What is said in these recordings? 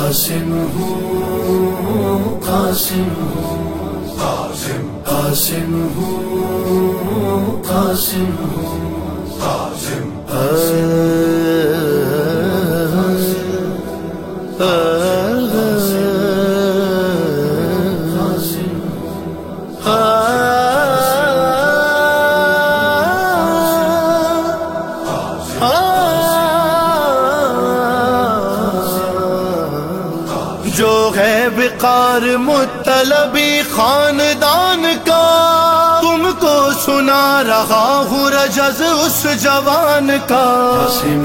قاسم ہوں قاسم ہوں قاسم قاسم ہوں قاسم ہوں قاسم جو خاندان کا تم کو سنا رہا ہوں رجز اس جوان کا قاسم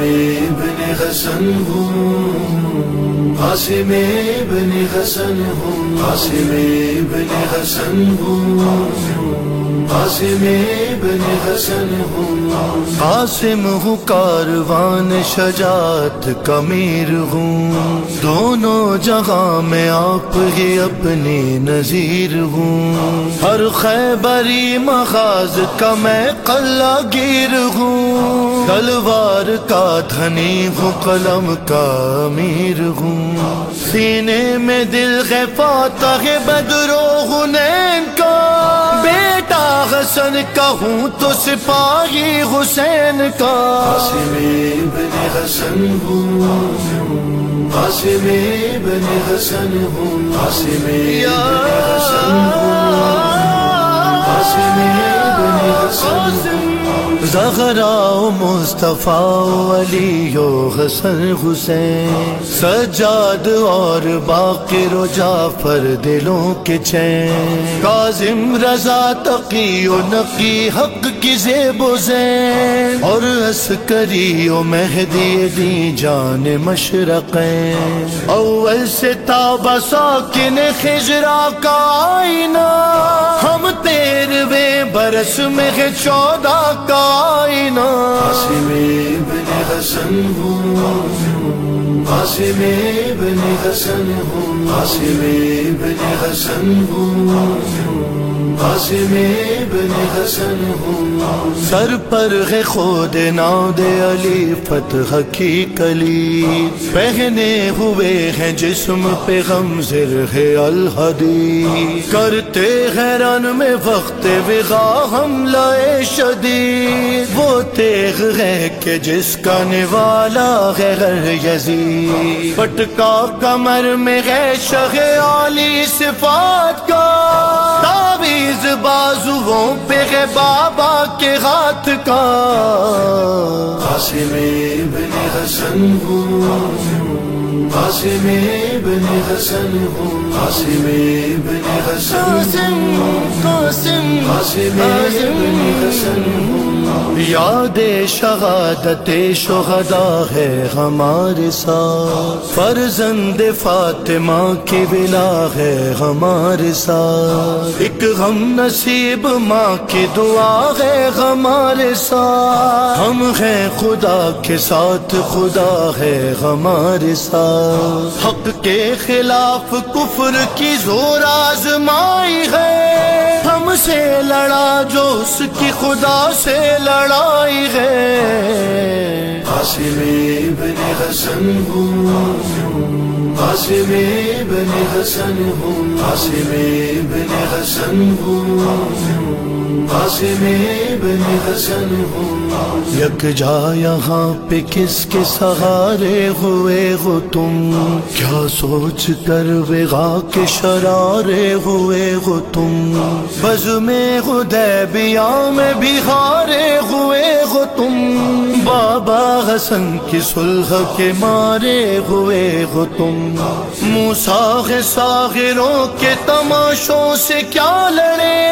ابن حسن ہوں، قاسم ابن حسن ہوں، قاسم ابن حسن ہوں۔ قاسم ابن حسن ہوں۔ قاسم ہوں کاروان شجاعت کا میر ہوں۔ دونوں جگہ میں آپ ہی اپنی نظیر ہوں۔ ہر خیبری مغاز کا میں قلعہ گیر ہوں۔ تلوار کا دھنی ہوں، قلم کا امیر ہوں۔ سینے میں دل ہے فاتح بدرو حنین حسن کا ہوں تو سپاہی حسین کا۔ قاسم ابن حسن ہوں۔ قاسم ابن حسن ہوں۔ قاسم ابن حسن ہوں۔ قاسم ابن حسن ہوں۔ زغرا مصطفیٰ علی و حسن حسین. سجاد اور باقر و جعفر دلوں کے چین. کاظم رضا تقی و نقی حق کی زیب و زین. اور عسکری و مہدی دی جان مشرقین. اول سے تابا ساکن خجرا کا آئینہ. ہم تیروے برس میں ہے چودہ کا آئینہ۔ قاسم ابن حسن ہوں۔ قاسم ابن حسن ہوں۔ قاسم ابن حسن ہوں۔ قاسم ابن حسن ہوں۔ سر پر ہے خود ناد علی، فتح کی کلی۔ پہنے ہوئے ہیں جسم پہ غم، زر ہے الحدی کرتے حیران میں وقت وغا حملہ شدید۔ وہ تیغ ہے کہ جس کا نوالا ہے غیر یزید۔ پٹکا کمر میں ہے شہ عالی صفات کا۔ تعویذ بازوؤں پہ ہے بابا کے ہاتھ کا۔ قاسم ابن حسن ہوں۔ قاسم ابن حسن ہوں۔ قاسم ابن حسن. قاسم قاسم ابن حسن. یاد شہادت شہدا ہے ہمارے ساتھ. فرزند فاطمہ کی بلا ہے ہمارے ساتھ. ایک غم نصیب ماں کی دعا ہے ہمارے ساتھ. ہم ہیں خدا کے ساتھ خدا ہے ہمارے ساتھ. حق کے خلاف کفر کی زور آزمائی ہے۔ ہم سے لڑا جو اس کی خدا سے لڑائی ہے۔ قاسم ابن حسن ہوں۔ قاسم ابن حسن ہوں۔ قاسم ابن حسن ہوں۔ قاسم ابن حسن ہوں۔ یک جا یہاں پہ کس کے سہارے ہوئے ہو تم؟ کیا سوچ کر وغا کے شرارے ہوئے ہو تم؟ بز میں خدیبیا میں بھی ہارے ہوئے ہو تم؟ بابا حسن کی سلح کے مارے ہوئے ہو تم؟ موساغ ساغروں کے تماشوں سے کیا لڑے؟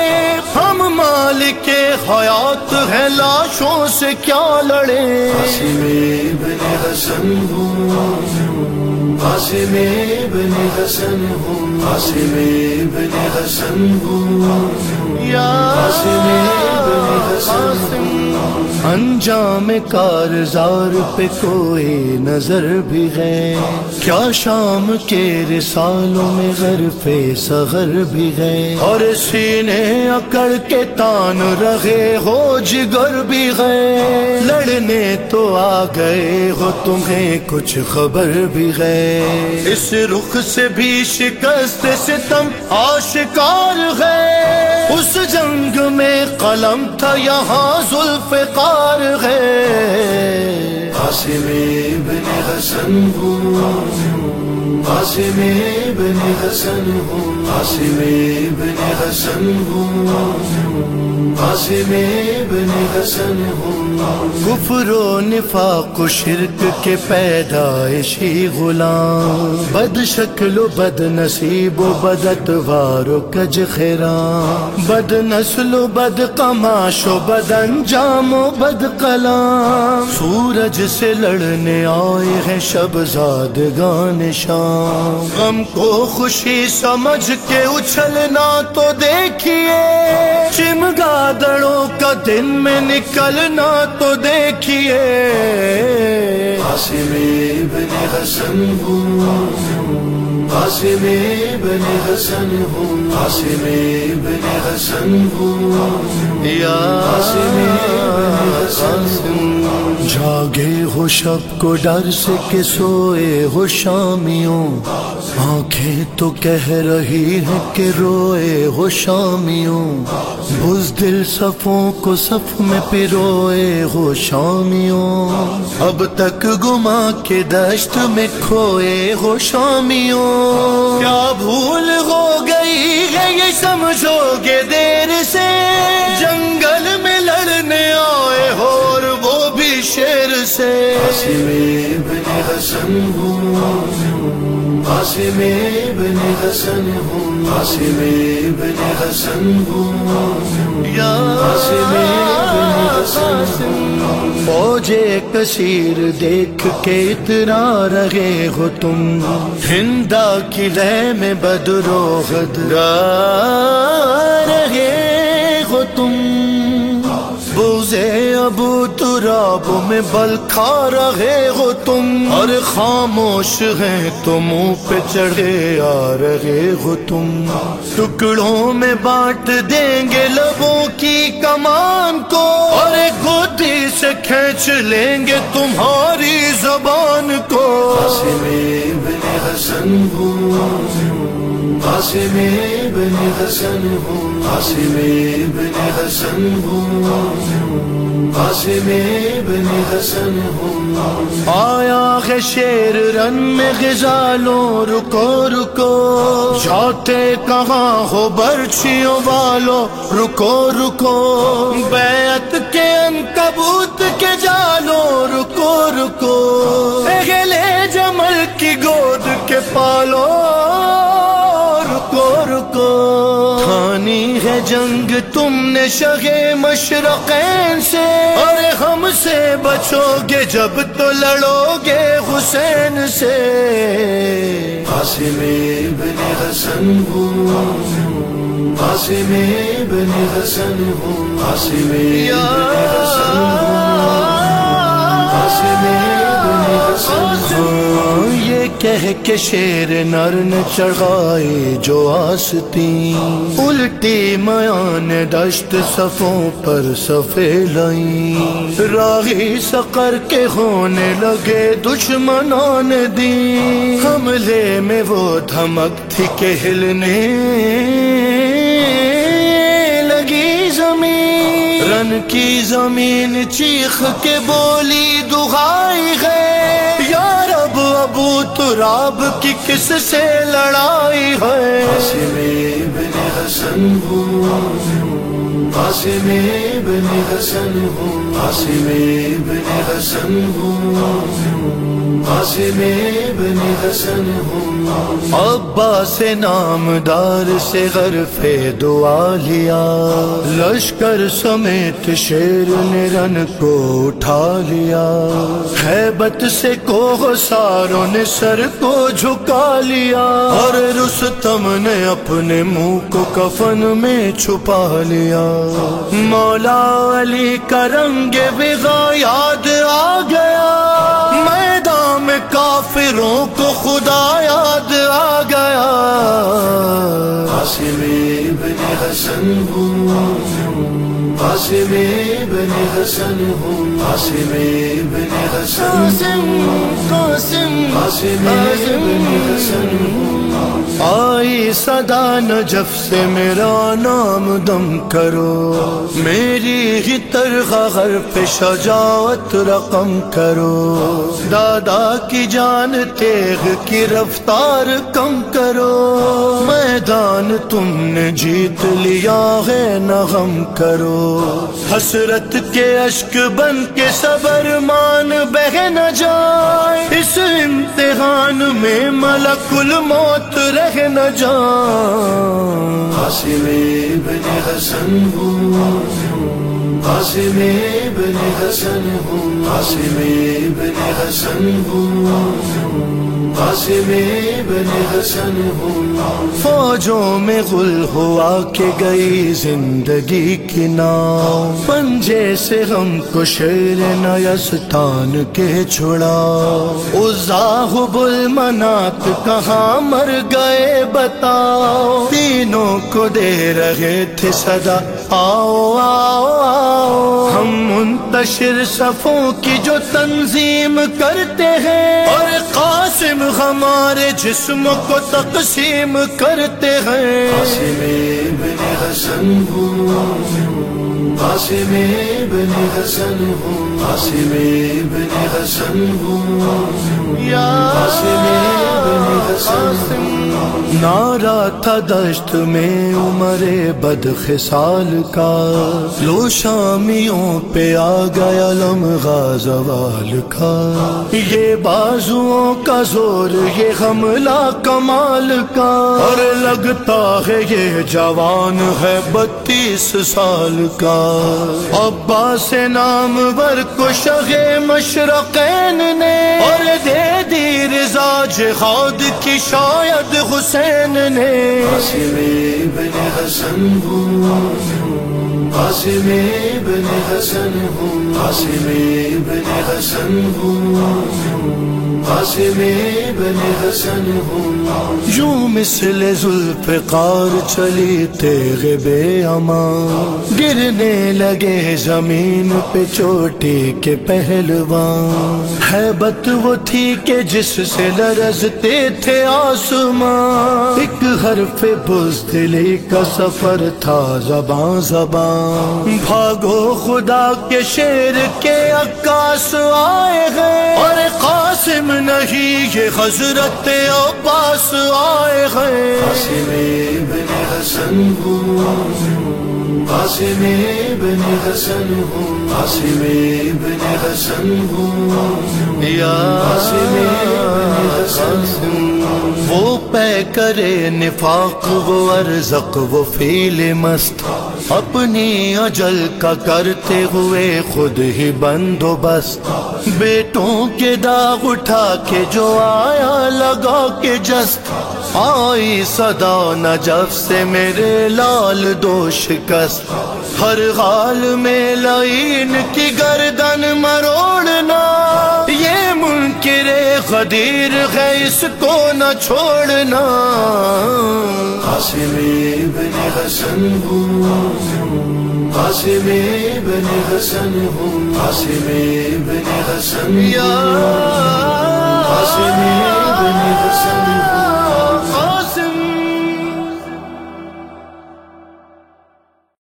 ہم مالک حیات ہے لاشوں سے کیا لڑے قاسم ابن حسن ہوں۔ قاسم ابن حسن ہوں۔ قاسم ابن حسن ہوں۔ یا قاسم ابن حسن انجام کارزار پہ کوئی نظر بھی ہے۔ کیا شام کے رسالوں میں غر پہ سغر بھی ہے؟ اور سینے اکڑ کے تان رہے ہو جگر بھی ہے۔ لڑنے تو آ گئے ہو تمہیں کچھ خبر بھی ہے اس رخ سے بھی شکست ستم آشکار ہے اس جنگ میں قلم تھا یہاں زلف قار ہے قاسم ابن حسن ہوں قاسم ابن حسن ہوں۔ قاسم ابن حسن ہوں۔ قاسم ابن حسن ہوں۔ کفر و نفاق و شرک کے پیدائشی غلام۔ بد شکل و بد نصیب و بدت وار و کج خیرام بد نسل و بد قماش و بد انجام و بد کلام۔ سورج سے لڑنے آئے ہیں شب زادگان شام غم کو خوشی سمجھ کے اچھلنا تو دیکھیے۔ چمگادڑوں کا دن میں نکلنا تو دیکھیے۔ قاسم ابن حسن ہوں۔ قاسم ابن حسن ہوں۔ قاسم ابن حسن ہوں۔ یا قاسم ابن حسن ہوں۔ جاگے ہو شب کو ڈر سے کہ سوئے ہو شامیوں۔ آنکھیں تو کہہ رہی ہے کہ روئے ہو شامیوں۔ بز دل صفوں کو صف میں پروئے ہو شامیوں۔ اب تک گما کے دشت میں کھوئے ہو شامیوں۔ کیا بھول ہو گئی ہے یہ سمجھو گے دیر سے؟ جنگل میں لڑنے آئے ہو اور وہ بھی شیر سے۔ ابن حسن ہوں۔ قاسم ابن حسن ہوں۔ قاسم ابن حسن ہوں۔ قاسم ابن حسن موجے کثیر دیکھ کے اتنا رہے ہو تم۔ ہندا قلعے میں بدرو غدرا رہے ہو تم۔ بوزے ابو تراب میں بل کھا رہے ہو تم۔ اور خاموش ہیں تو منہ پہ چڑھے آ رہے ہو تم۔ ٹکڑوں میں بانٹ دیں گے لبوں کی کمان کو۔ اور گودی سے کھینچ لیں گے تمہاری زبان کو۔ حسن ہوں قاسم ابن حسن ہوں قاسم ابن حسن ہوں قاسم ابن حسن ہوں۔ آیا ہے شیر رن میں غزالوں، رکو رکو۔ جاتے کہاں ہو برچیوں والو رکو رکو۔ بیعت کے انکبوت کے جالو رکو رکو۔ اگلے جمل کی گود کے پالو جنگ تم نے شگے مشرقین سے۔ اور ہم سے بچو گے جب تو لڑو گے حسین سے۔ قاسم ابن حسن ہوں قاسم ابن حسن ہوں قاسم ابن حسن ہوں قاسم ابن حسن ہوں یہ کہہ کے شیر نر نے چڑھائی جو آستی۔ الٹی میان دشت صفوں پر صفے لائی راہی سقر کے ہونے لگے دشمنان دی حملے میں وہ دھمک تھی کہ ہلنے لگی زمین۔ رن کی زمین چیخ کے بولی دہائی ہے۔ تراب کی کس سے لڑائی ہے؟ قاسم ابن حسن ہوں قاسم ابن حسن ہوں قاسم ابن حسن ہوں قاسم ابن حسن ہوں ابا سے نامدار سے غرفے دعا لیا، لشکر سمیت شیر نے رن کو اٹھا لیا۔ حیبت سے کو ساروں نے سر کو جھکا لیا۔ اور رستم نے اپنے منہ کو کفن میں چھپا لیا۔ مولا علی کا رنگ بغا یاد آ گیا۔ میدان میں کافروں کو خدا یاد آ گیا۔ قاسم ابن حسن ہوں۔ قاسم ابن حسن ہوں۔ قاسم ابن آئی صدا نجف سے میرا نام دم کرو۔ میری ہی ترغا غر پہ شجاعت رقم کرو۔ دادا کی جان تیغ کی رفتار کم کرو۔ میدان تم نے جیت لیا ہے نغم کرو۔ حسرت کے اشک بن کے صبر مان بہ نہ جائے، اس امتحان میں ملک الموت رہ نہ جائے۔ قاسم ابن حسن ہوں، قاسم ابن حسن ہوں، قاسم ابن حسن ہوں۔ قاسم ابن حسن ہوں۔ فوجوں میں غل ہوا کہ گئی زندگی کی ناؤ پنجے سے ہم کو شیر نیستان کے چھڑا ازاہ بل منات کہاں مر گئے بتاؤ۔ تینوں کو دے رہے تھے صدا۔ آؤ آؤ آؤ۔ ہم منتشر صفوں کی جو تنظیم کرتے ہیں۔ اور قاسم ہمارے جسم کو تقسیم کرتے ہیں۔ قاسم ابن حسن ہوں۔ قاسم ابن حسن ہوں۔ قاسم ابن حسن ہوں۔ یا قاسم ابن حسن نارا تھا دشت میں عمر بد خسال کا۔ لو شامیوں پہ آ گیا لم غازوال کا۔ یہ بازوؤں کا زور یہ حملہ کمال کا۔ اور لگتا ہے یہ جوان ہے بتیس سال کا۔ عباس نام ور کو شگے مشرقین نے اور دے دی رضا جہاد کی شاید حسین نے۔ قاسم ابن حسن ہوں۔ قاسم ابن حسن ہوں۔ قاسم ابن حسن ہوں۔ قاسم ابن حسن ہوں۔ یوں مثل ذوالفقار چلی تیغ بے امان گرنے لگے زمین پہ چوٹی کے پہلوان۔ حیبت وہ تھی کہ جس سے لرزتے تھے آسمان۔ ایک حرف بزدلی کا سفر تھا زبان زبان۔ بھاگو خدا کے شیر کے عکاس آئے ہیں۔ اور قاسم نہیں یہ حضرت عباس آئے ہیں۔ قاسم ابن حسن ہوں قاسم ابن حسن ہوں قاسم ابن حسن ہوں۔ یا قاسم ابن حسن وہ پے کرے نفاق وہ ارزق وہ فیل مست۔ اپنی اجل کا کرتے ہوئے خود ہی بندوبست۔ بیٹوں کے داغ اٹھا کے جو آیا لگا کے جست۔ آئی صدا نجف سے میرے لال دو شکست ہر حال میں لائن کی گردن مرو۔ غدیر ہے اس کو نہ چھوڑنا۔ قاسم ابن حسن ہوں۔ قاسم ابن حسن ہوں۔ قاسم ابن حسن یا قاسم ابن حسن